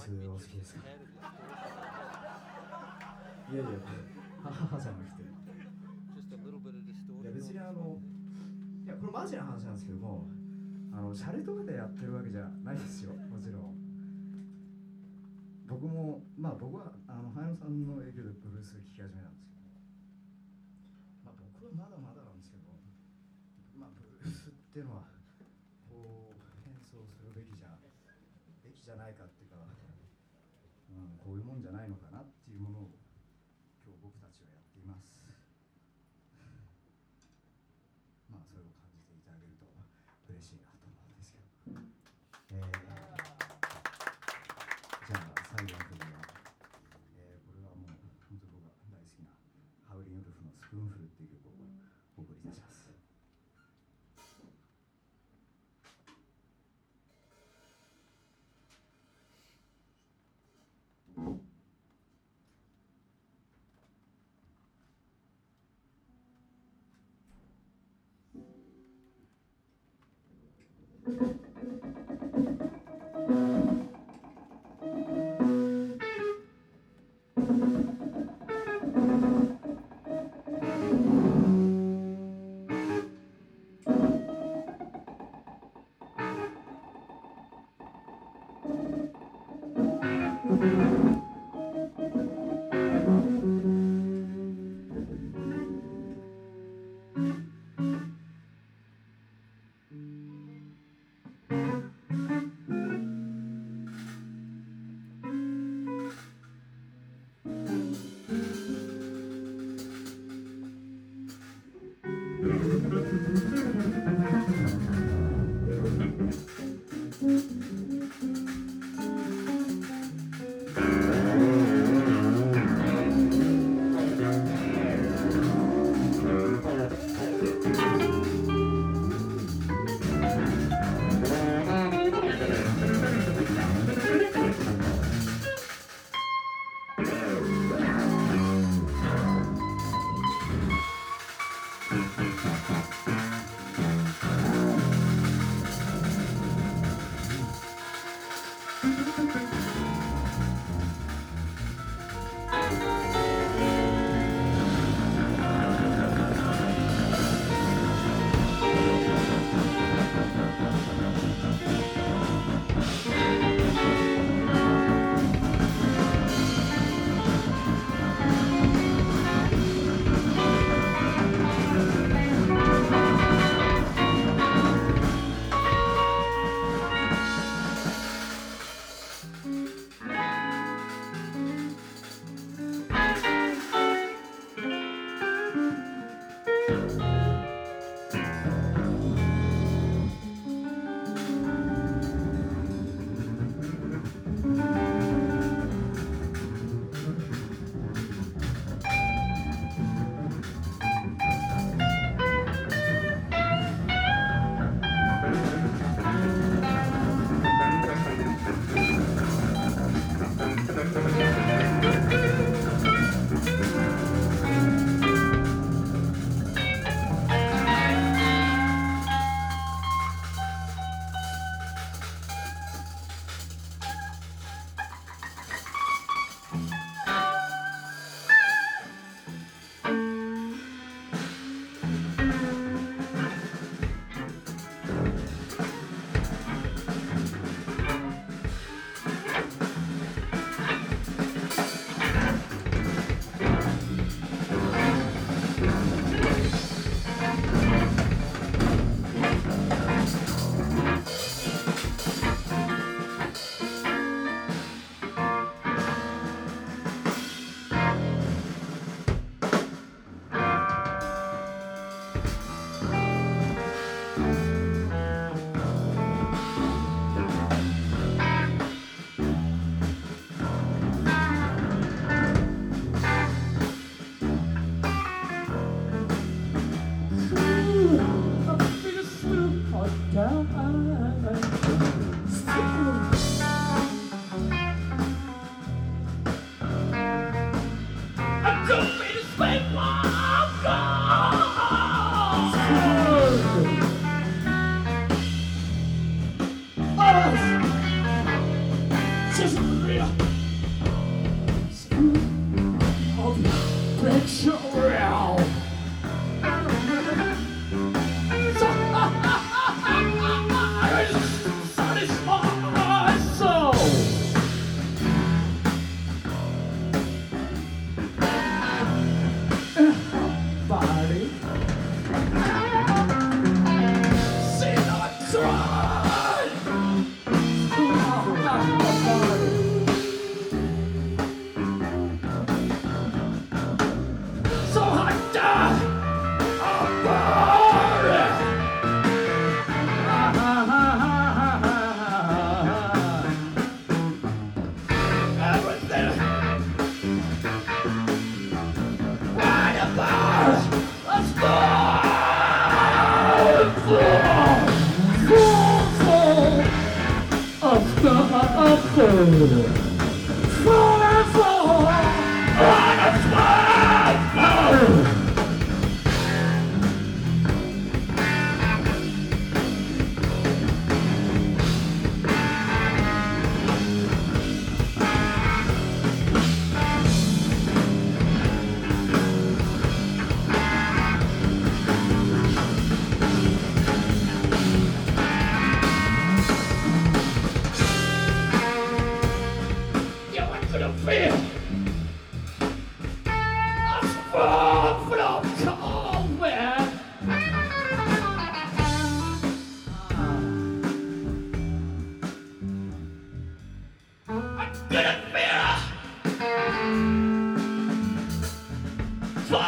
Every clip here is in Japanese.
スお好きですか？いやいや母じゃなくて。いや別にあのいやこれマジな話なんですけどもあのシャレとかでやってるわけじゃないですよ。もちろん。僕もまあ僕はあの早野さんの影響でブルース聴き始めたんですけど、まあ、僕はまだまだなんですけどまあブルースっていうのはこう演奏するべきじゃべきじゃないかってこういうもんじゃないのか啊。After, after. from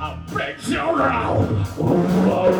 I'll break you around. Oh,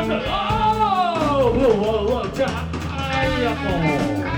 哦不我我家哎呀吼。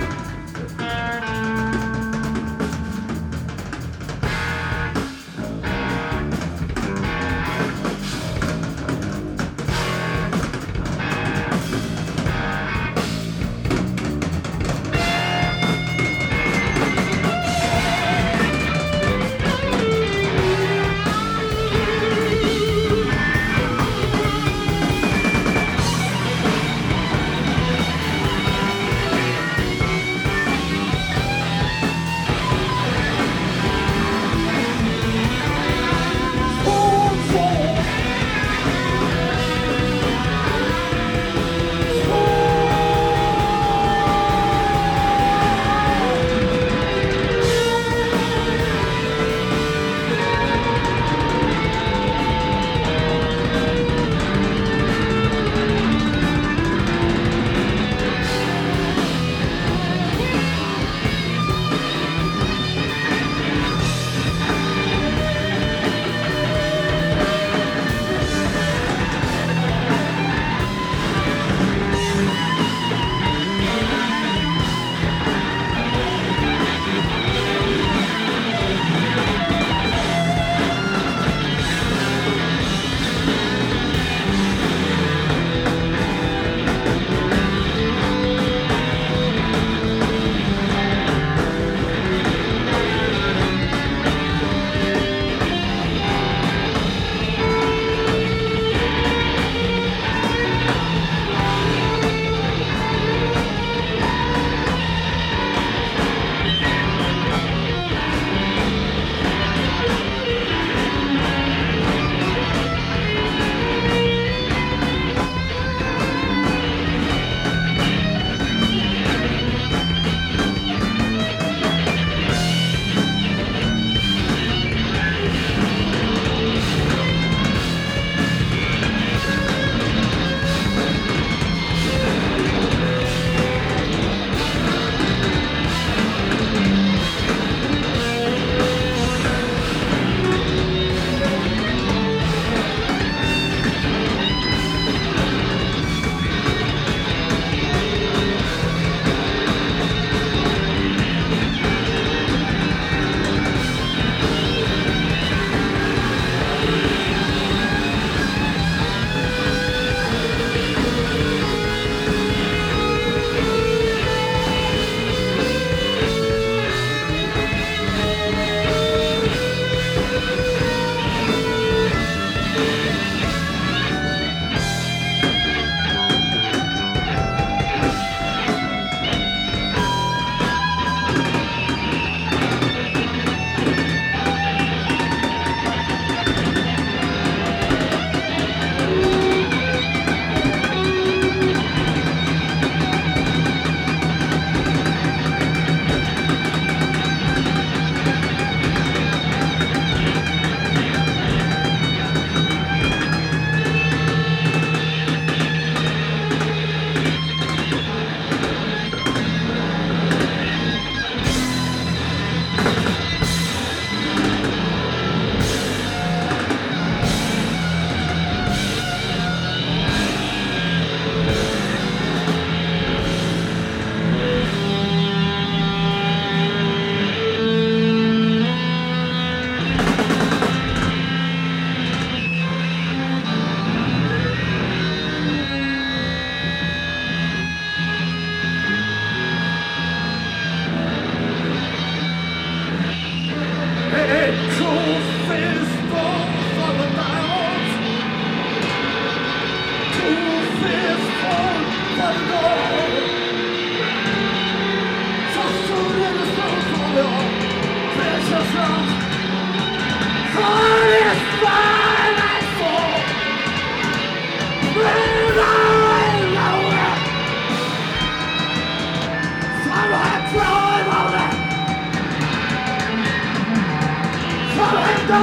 どう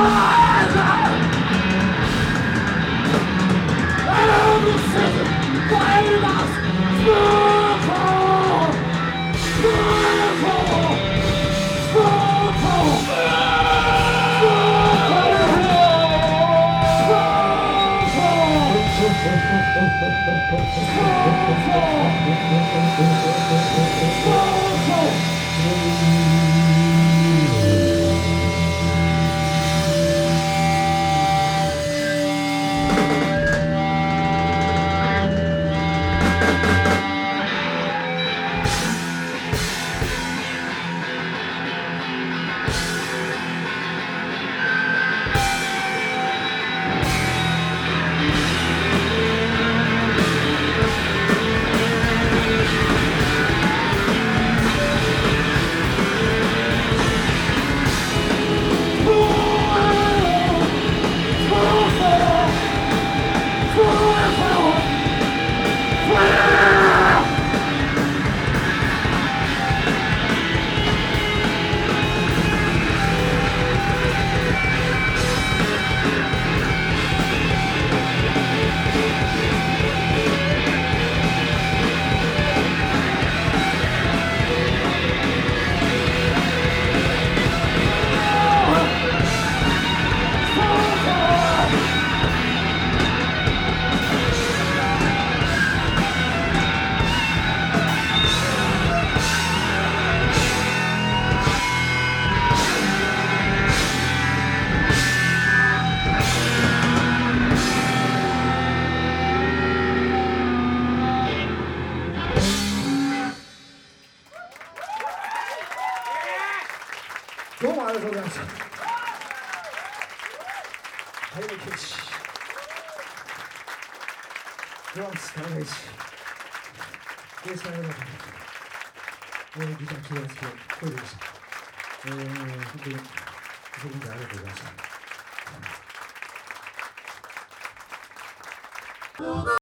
ました。はい、ケイチ。ドラムス、田中一。ベース、田中えー、ギター、木村介、声でした。えー、本当に、そこまでありがとうございました。